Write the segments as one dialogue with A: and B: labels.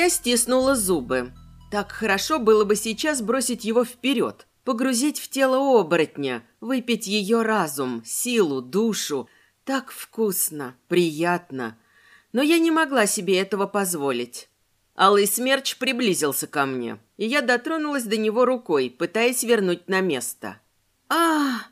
A: Я стиснула зубы. Так хорошо было бы сейчас бросить его вперед, погрузить в тело оборотня, выпить ее разум, силу, душу. Так вкусно, приятно. Но я не могла себе этого позволить. Алый смерч приблизился ко мне, и я дотронулась до него рукой, пытаясь вернуть на место. а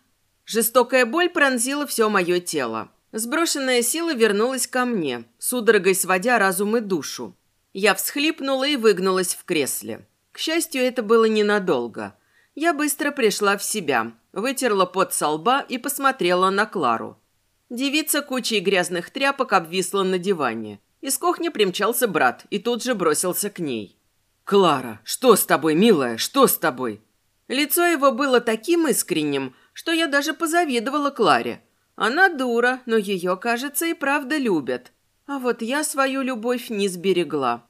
A: Жестокая боль пронзила все мое тело. Сброшенная сила вернулась ко мне, судорогой сводя разум и душу. Я всхлипнула и выгнулась в кресле. К счастью, это было ненадолго. Я быстро пришла в себя, вытерла пот со лба и посмотрела на Клару. Девица кучей грязных тряпок обвисла на диване. Из кухни примчался брат и тут же бросился к ней.
B: «Клара, что с тобой, милая, что с тобой?»
A: Лицо его было таким искренним, что я даже позавидовала Кларе. Она дура, но ее, кажется, и правда любят. А вот я свою любовь не сберегла.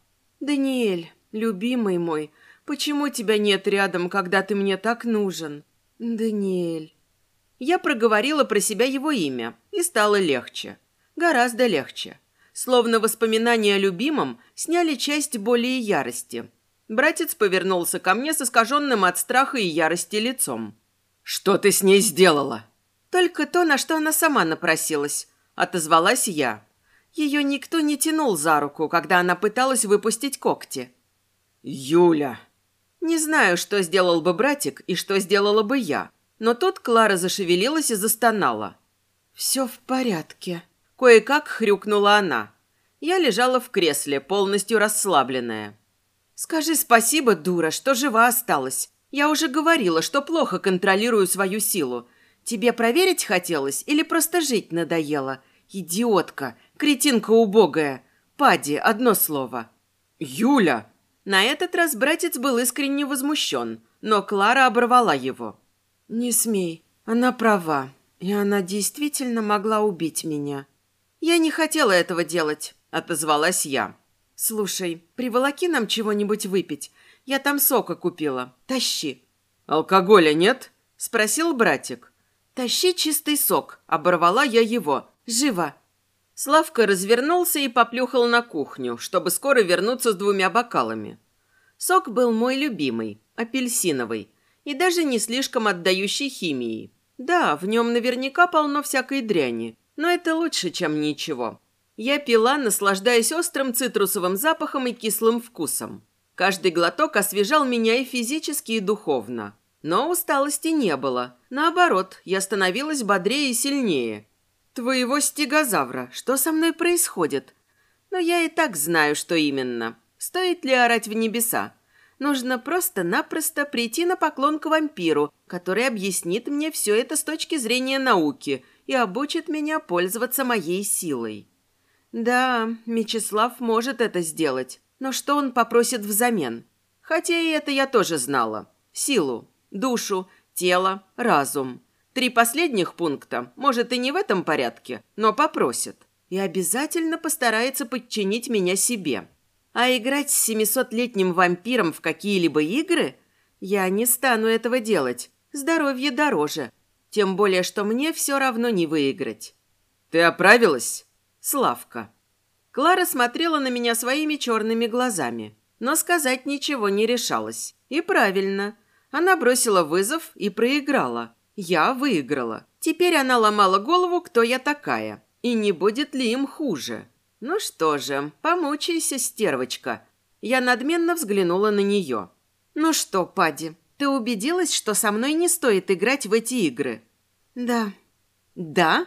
A: «Даниэль, любимый мой, почему тебя нет рядом, когда ты мне так нужен?» «Даниэль». Я проговорила про себя его имя, и стало легче. Гораздо легче. Словно воспоминания о любимом сняли часть боли и ярости. Братец повернулся ко мне с искаженным от страха и ярости лицом.
B: «Что ты с ней сделала?»
A: «Только то, на что она сама напросилась», — отозвалась я. Ее никто не тянул за руку, когда она пыталась выпустить когти.
B: «Юля!»
A: Не знаю, что сделал бы братик и что сделала бы я, но тут Клара зашевелилась и застонала. «Все в порядке», — кое-как хрюкнула она. Я лежала в кресле, полностью расслабленная. «Скажи спасибо, дура, что жива осталась. Я уже говорила, что плохо контролирую свою силу. Тебе проверить хотелось или просто жить надоело? Идиотка, кретинка убогая. Пади, одно слово.
B: Юля!
A: На этот раз братец был искренне возмущен, но Клара оборвала его. Не смей, она права, и она действительно могла убить меня. Я не хотела этого делать, отозвалась я. Слушай, приволоки нам чего-нибудь выпить. Я там сока купила. Тащи.
B: Алкоголя нет?
A: Спросил братик. «Тащи чистый сок!» – оборвала я его. «Живо!» Славка развернулся и поплюхал на кухню, чтобы скоро вернуться с двумя бокалами. Сок был мой любимый, апельсиновый, и даже не слишком отдающий химии. Да, в нем наверняка полно всякой дряни, но это лучше, чем ничего. Я пила, наслаждаясь острым цитрусовым запахом и кислым вкусом. Каждый глоток освежал меня и физически, и духовно. Но усталости не было. Наоборот, я становилась бодрее и сильнее. Твоего стегозавра, что со мной происходит? Но я и так знаю, что именно. Стоит ли орать в небеса? Нужно просто-напросто прийти на поклон к вампиру, который объяснит мне все это с точки зрения науки и обучит меня пользоваться моей силой. Да, Мечислав может это сделать, но что он попросит взамен? Хотя и это я тоже знала. Силу, душу, тело, разум. Три последних пункта, может, и не в этом порядке, но попросит. И обязательно постарается подчинить меня себе. А играть с семисотлетним вампиром в какие-либо игры? Я не стану этого делать. Здоровье дороже. Тем более, что мне все равно не выиграть.
B: «Ты оправилась?»
A: Славка. Клара смотрела на меня своими черными глазами, но сказать ничего не решалась. И правильно. Она бросила вызов и проиграла. Я выиграла. Теперь она ломала голову, кто я такая. И не будет ли им хуже. Ну что же, помучайся, стервочка. Я надменно взглянула на нее. Ну что, Пади, ты убедилась, что со мной не стоит играть в эти игры? Да. Да?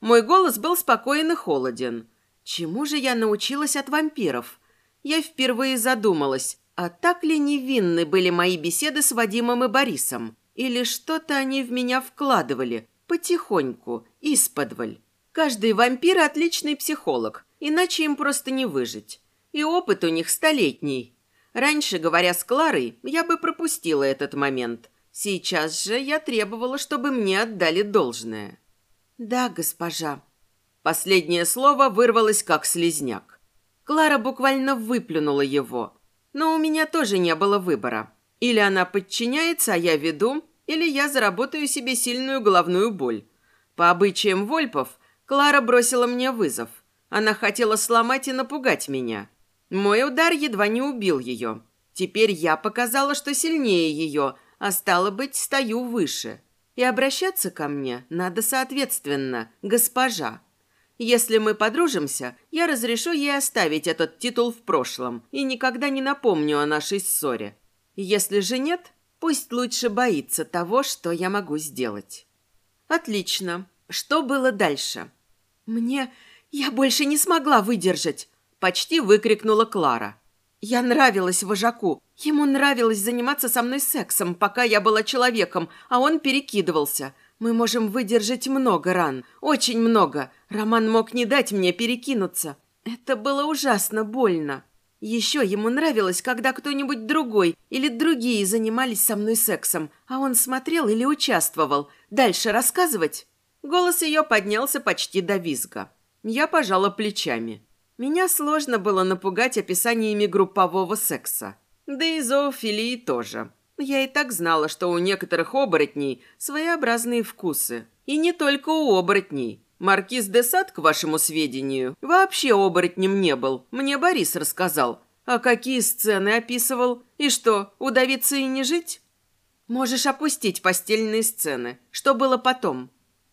A: Мой голос был спокоен и холоден. Чему же я научилась от вампиров? Я впервые задумалась, а так ли невинны были мои беседы с Вадимом и Борисом? Или что-то они в меня вкладывали, потихоньку, исподволь? Каждый вампир – отличный психолог, иначе им просто не выжить. И опыт у них столетний. Раньше, говоря с Кларой, я бы пропустила этот момент. Сейчас же я требовала, чтобы мне отдали должное. «Да, госпожа». Последнее слово вырвалось как слезняк. Клара буквально выплюнула его – но у меня тоже не было выбора. Или она подчиняется, а я веду, или я заработаю себе сильную головную боль. По обычаям Вольпов, Клара бросила мне вызов. Она хотела сломать и напугать меня. Мой удар едва не убил ее. Теперь я показала, что сильнее ее, а стало быть, стою выше. И обращаться ко мне надо соответственно, госпожа. Если мы подружимся, я разрешу ей оставить этот титул в прошлом и никогда не напомню о нашей ссоре. Если же нет, пусть лучше боится того, что я могу сделать. Отлично. Что было дальше? Мне... Я больше не смогла выдержать. Почти выкрикнула Клара. Я нравилась вожаку. Ему нравилось заниматься со мной сексом, пока я была человеком, а он перекидывался. Мы можем выдержать много ран, очень много. Роман мог не дать мне перекинуться. Это было ужасно больно. Еще ему нравилось, когда кто-нибудь другой или другие занимались со мной сексом, а он смотрел или участвовал. Дальше рассказывать? Голос ее поднялся почти до визга. Я пожала плечами. Меня сложно было напугать описаниями группового секса. Да и зоофилии тоже. Я и так знала, что у некоторых оборотней своеобразные вкусы. И не только у оборотней. Маркиз де Сад, к вашему сведению, вообще оборотнем не был. Мне Борис рассказал. А какие сцены описывал? И что, удавиться и не жить? Можешь опустить постельные сцены. Что было потом?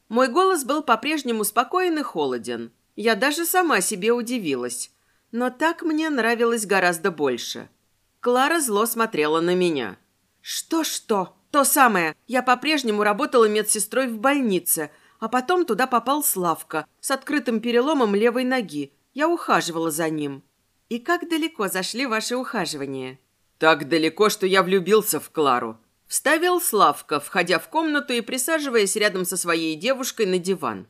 A: Мой голос был по-прежнему спокоен и холоден. Я даже сама себе удивилась. Но так мне нравилось гораздо больше. Клара зло смотрела на меня. «Что-что? То самое. Я по-прежнему работала медсестрой в больнице, а потом туда попал Славка с открытым переломом левой ноги. Я ухаживала за ним». «И как далеко зашли ваши ухаживания?»
B: «Так далеко, что я влюбился в Клару»,
A: Вставил Славка, входя в комнату и присаживаясь рядом со своей девушкой на диван.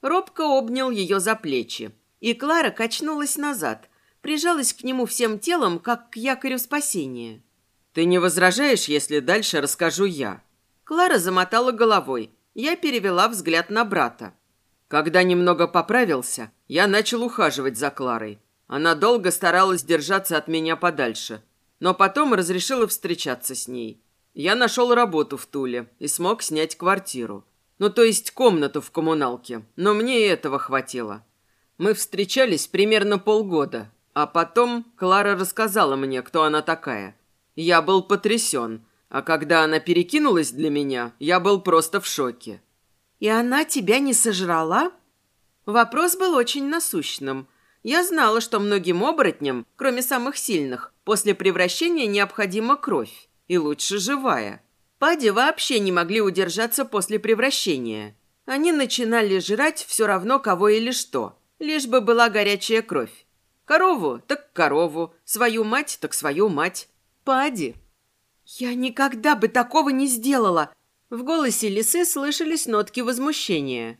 A: Робко обнял ее за плечи, и Клара качнулась назад, прижалась к нему всем телом, как к якорю спасения.
B: «Ты не возражаешь, если дальше расскажу я?»
A: Клара замотала головой. Я перевела взгляд на брата.
B: Когда немного поправился, я начал ухаживать за Кларой. Она долго старалась держаться от меня подальше, но потом разрешила встречаться с ней. Я нашел работу в Туле и смог снять квартиру. Ну, то есть комнату в коммуналке, но мне и этого хватило. Мы встречались примерно полгода, а потом Клара рассказала мне, кто она такая. Я был потрясен, а когда она перекинулась для меня, я был просто в шоке.
A: «И она тебя не сожрала?» Вопрос был очень насущным. Я знала, что многим оборотням, кроме самых сильных, после превращения необходима кровь, и лучше живая. Пади вообще не могли удержаться после превращения. Они начинали жрать все равно кого или что, лишь бы была горячая кровь. Корову так корову, свою мать так свою мать. Пади. «Я никогда бы такого не сделала!» В голосе лисы слышались нотки возмущения.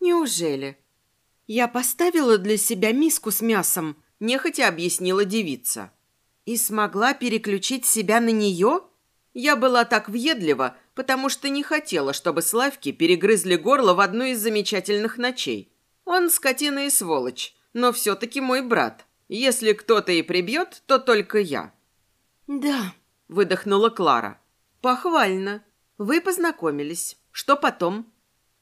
A: «Неужели?» «Я поставила для себя миску с мясом», – нехотя объяснила девица. «И смогла переключить себя на нее?» Я была так въедлива, потому что не хотела, чтобы Славки перегрызли горло в одну из замечательных ночей. Он скотина и сволочь, но все-таки мой брат. Если кто-то и прибьет, то только я». «Да», — выдохнула Клара. «Похвально. Вы познакомились. Что потом?»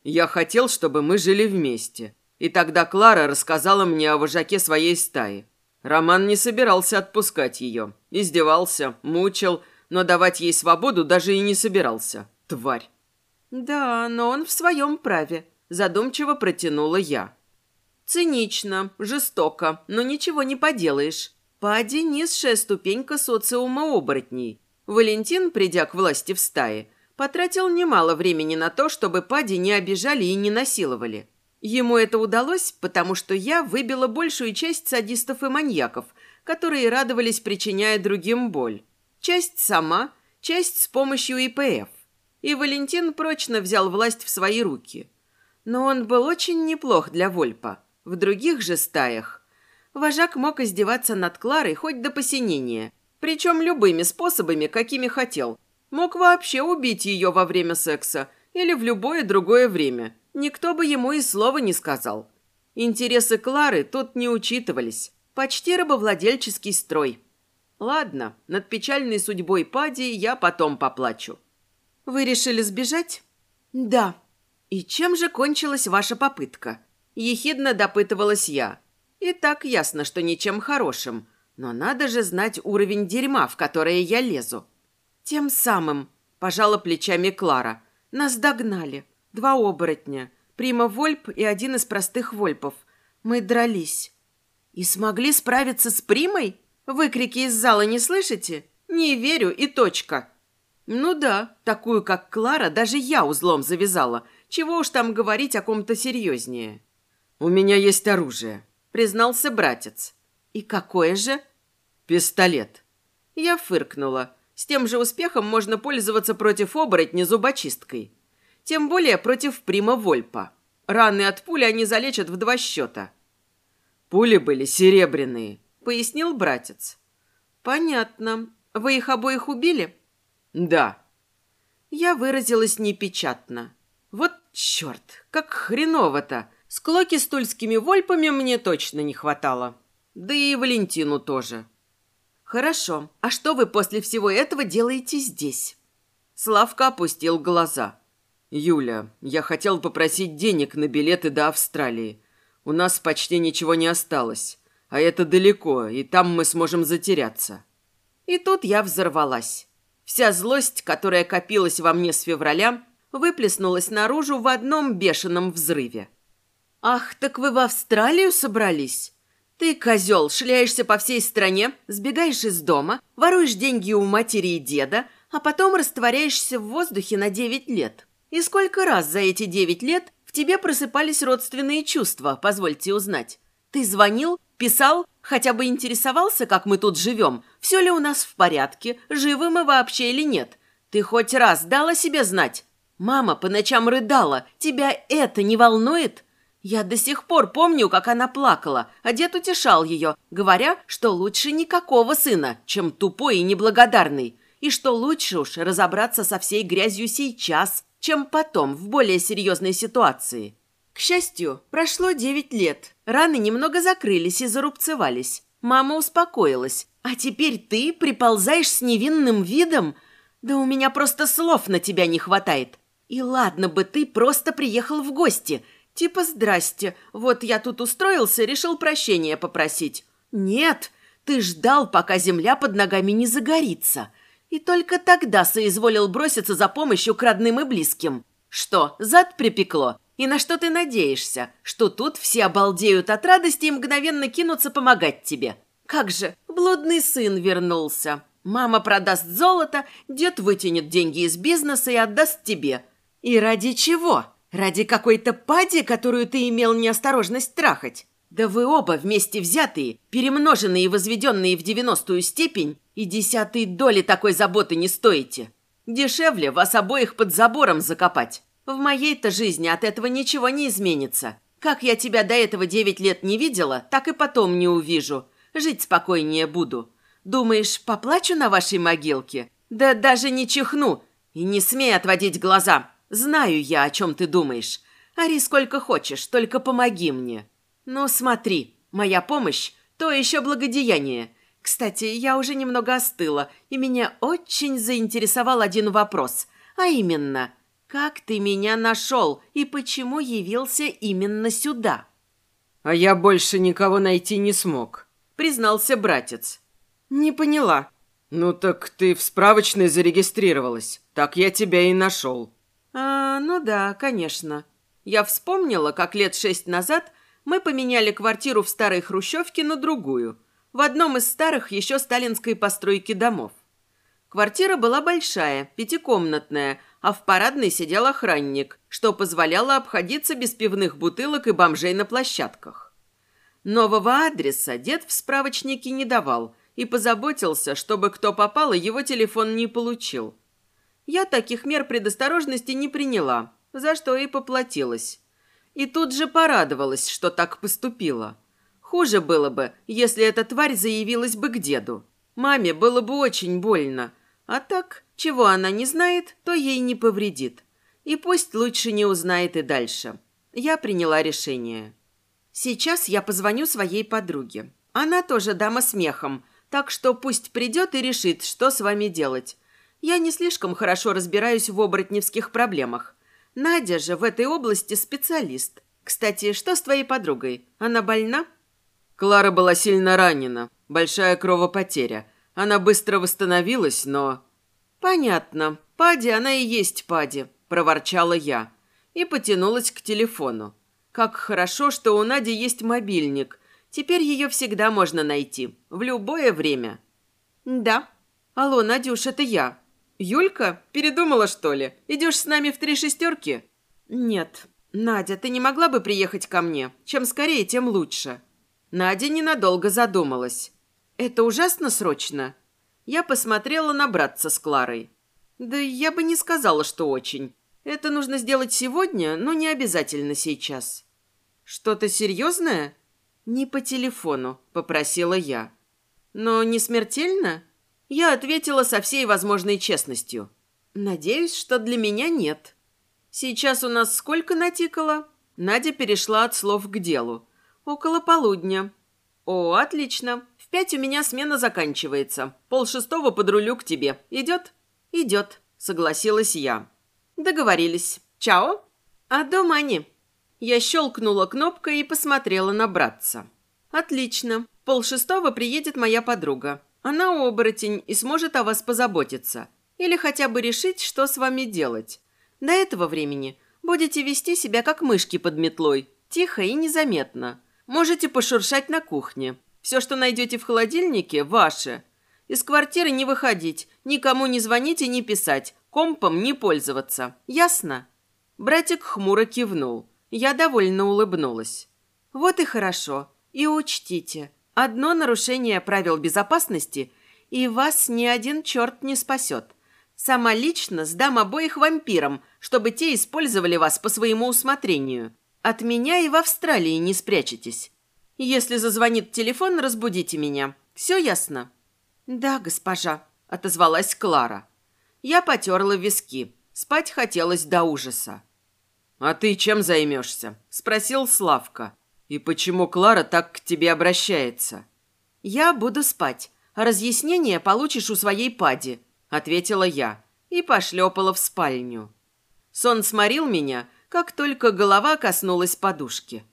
B: «Я хотел, чтобы мы жили вместе. И тогда Клара рассказала мне о вожаке своей стаи. Роман не собирался отпускать ее. Издевался, мучил, но давать ей свободу даже и не собирался. Тварь.
A: Да, но он в своем праве. Задумчиво протянула я. Цинично, жестоко, но ничего не поделаешь. Пади низшая ступенька социума оборотней. Валентин, придя к власти в стае, потратил немало времени на то, чтобы Пади не обижали и не насиловали. Ему это удалось, потому что я выбила большую часть садистов и маньяков, которые радовались, причиняя другим боль. Часть сама, часть с помощью ИПФ. И Валентин прочно взял власть в свои руки. Но он был очень неплох для Вольпа. В других же стаях вожак мог издеваться над Кларой хоть до посинения, причем любыми способами, какими хотел. Мог вообще убить ее во время секса или в любое другое время. Никто бы ему и слова не сказал. Интересы Клары тут не учитывались. Почти рабовладельческий строй. Ладно, над печальной судьбой Пади я потом поплачу. Вы решили сбежать? Да. И чем же кончилась ваша попытка? Ехидно допытывалась я. И так ясно, что ничем хорошим. Но надо же знать уровень дерьма, в которое я лезу. Тем самым, пожала плечами Клара, нас догнали. Два оборотня. Прима Вольп и один из простых Вольпов. Мы дрались. И смогли справиться с Примой? Выкрики из зала не слышите? Не верю и точка. Ну да, такую, как Клара, даже я узлом завязала. Чего уж там говорить о ком-то серьезнее.
B: «У меня есть оружие», — признался братец.
A: «И какое же?»
B: «Пистолет».
A: Я фыркнула. С тем же успехом можно пользоваться против оборотня зубочисткой. Тем более против Прима Вольпа. Раны от пули они залечат в два счета.
B: «Пули были серебряные», —
A: пояснил братец. «Понятно. Вы их обоих убили?»
B: «Да».
A: Я выразилась непечатно. «Вот черт, как хреново-то! Склоки с тульскими вольпами мне точно не хватало. Да и Валентину тоже». «Хорошо. А что вы после всего этого делаете здесь?»
B: Славка опустил глаза. «Юля, я хотел попросить денег на билеты до Австралии. У нас почти ничего не осталось. А это далеко, и там мы сможем затеряться».
A: И тут я взорвалась. Вся злость, которая копилась во мне с февраля, выплеснулась наружу в одном бешеном взрыве. «Ах, так вы в Австралию собрались? Ты, козел, шляешься по всей стране, сбегаешь из дома, воруешь деньги у матери и деда, а потом растворяешься в воздухе на девять лет. И сколько раз за эти девять лет в тебе просыпались родственные чувства, позвольте узнать? Ты звонил, писал, хотя бы интересовался, как мы тут живем, все ли у нас в порядке, живы мы вообще или нет? Ты хоть раз дала себе знать? Мама по ночам рыдала. Тебя это не волнует? Я до сих пор помню, как она плакала, а дед утешал ее, говоря, что лучше никакого сына, чем тупой и неблагодарный, и что лучше уж разобраться со всей грязью сейчас, чем потом, в более серьезной ситуации. К счастью, прошло девять лет. Раны немного закрылись и зарубцевались. Мама успокоилась. А теперь ты приползаешь с невинным видом? Да у меня просто слов на тебя не хватает. И ладно бы ты просто приехал в гости. Типа «Здрасте, вот я тут устроился, решил прощения попросить». Нет, ты ждал, пока земля под ногами не загорится. И только тогда соизволил броситься за помощью к родным и близким. Что, зад припекло? И на что ты надеешься? Что тут все обалдеют от радости и мгновенно кинутся помогать тебе? Как же, блудный сын вернулся. Мама продаст золото, дед вытянет деньги из бизнеса и отдаст тебе. И ради чего? Ради какой-то пади, которую ты имел неосторожность трахать? Да вы оба вместе взятые, перемноженные и возведенные в девяностую степень, и десятой доли такой заботы не стоите. Дешевле вас обоих под забором закопать. В моей-то жизни от этого ничего не изменится. Как я тебя до этого девять лет не видела, так и потом не увижу. Жить спокойнее буду. Думаешь, поплачу на вашей могилке? Да даже не чихну. И не смей отводить глаза. Знаю я, о чем ты думаешь. Ари сколько хочешь, только помоги мне. Ну, смотри, моя помощь – то еще благодеяние. Кстати, я уже немного остыла, и меня очень заинтересовал один вопрос. А именно, как ты меня нашел и почему явился именно сюда?
B: А я больше никого найти не смог,
A: признался братец. Не поняла.
B: Ну так ты в справочной зарегистрировалась. Так я тебя и нашел.
A: А, ну да, конечно. Я вспомнила, как лет шесть назад мы поменяли квартиру в старой хрущевке на другую, в одном из старых еще сталинской постройки домов. Квартира была большая, пятикомнатная, а в парадной сидел охранник, что позволяло обходиться без пивных бутылок и бомжей на площадках. Нового адреса дед в справочнике не давал и позаботился, чтобы кто попал, и его телефон не получил. Я таких мер предосторожности не приняла, за что и поплатилась. И тут же порадовалась, что так поступила. Хуже было бы, если эта тварь заявилась бы к деду. Маме было бы очень больно. А так, чего она не знает, то ей не повредит. И пусть лучше не узнает и дальше. Я приняла решение. Сейчас я позвоню своей подруге. Она тоже дама смехом, так что пусть придет и решит, что с вами делать. Я не слишком хорошо разбираюсь в оборотневских проблемах. Надя же в этой области специалист. Кстати, что с твоей подругой? Она больна?
B: Клара была сильно ранена. Большая кровопотеря. Она быстро восстановилась, но...
A: Понятно. Пади, она и есть Пади, проворчала я. И потянулась к телефону. Как хорошо, что у Нади есть мобильник. Теперь ее всегда можно найти. В любое время. Да. Алло, Надюш, это я. Юлька? Передумала, что ли? Идешь с нами в три шестерки? Нет. Надя, ты не могла бы приехать ко мне? Чем скорее, тем лучше. Надя ненадолго задумалась. Это ужасно срочно. Я посмотрела на братца с Кларой. Да я бы не сказала, что очень. Это нужно сделать сегодня, но не обязательно сейчас. Что-то серьезное? Не по телефону, попросила я. Но не смертельно? Я ответила со всей возможной честностью. Надеюсь, что для меня нет. Сейчас у нас сколько натикало? Надя перешла от слов к делу. Около полудня. О, отлично. В пять у меня смена заканчивается. Пол шестого подрулю к тебе. Идет? Идет, согласилась я. Договорились. Чао. А дома они. Я щелкнула кнопкой и посмотрела на братца. Отлично. Пол шестого приедет моя подруга. Она оборотень и сможет о вас позаботиться. Или хотя бы решить, что с вами делать. До этого времени будете вести себя как мышки под метлой. Тихо и незаметно. Можете пошуршать на кухне. Все, что найдете в холодильнике, ваше. Из квартиры не выходить, никому не звонить и не писать, компом не пользоваться. Ясно?» Братик хмуро кивнул. Я довольно улыбнулась. «Вот и хорошо. И учтите, одно нарушение правил безопасности, и вас ни один черт не спасет. Сама лично сдам обоих вампирам, чтобы те использовали вас по своему усмотрению. От меня и в Австралии не спрячетесь. Если зазвонит телефон, разбудите меня. Все ясно?» «Да, госпожа», — отозвалась Клара. Я потерла виски. Спать хотелось до ужаса.
B: «А ты чем займешься?» – спросил Славка. «И почему Клара так к тебе обращается?»
A: «Я буду спать. Разъяснение получишь у своей пади», – ответила я и пошлепала в спальню. Сон сморил меня, как только голова коснулась подушки.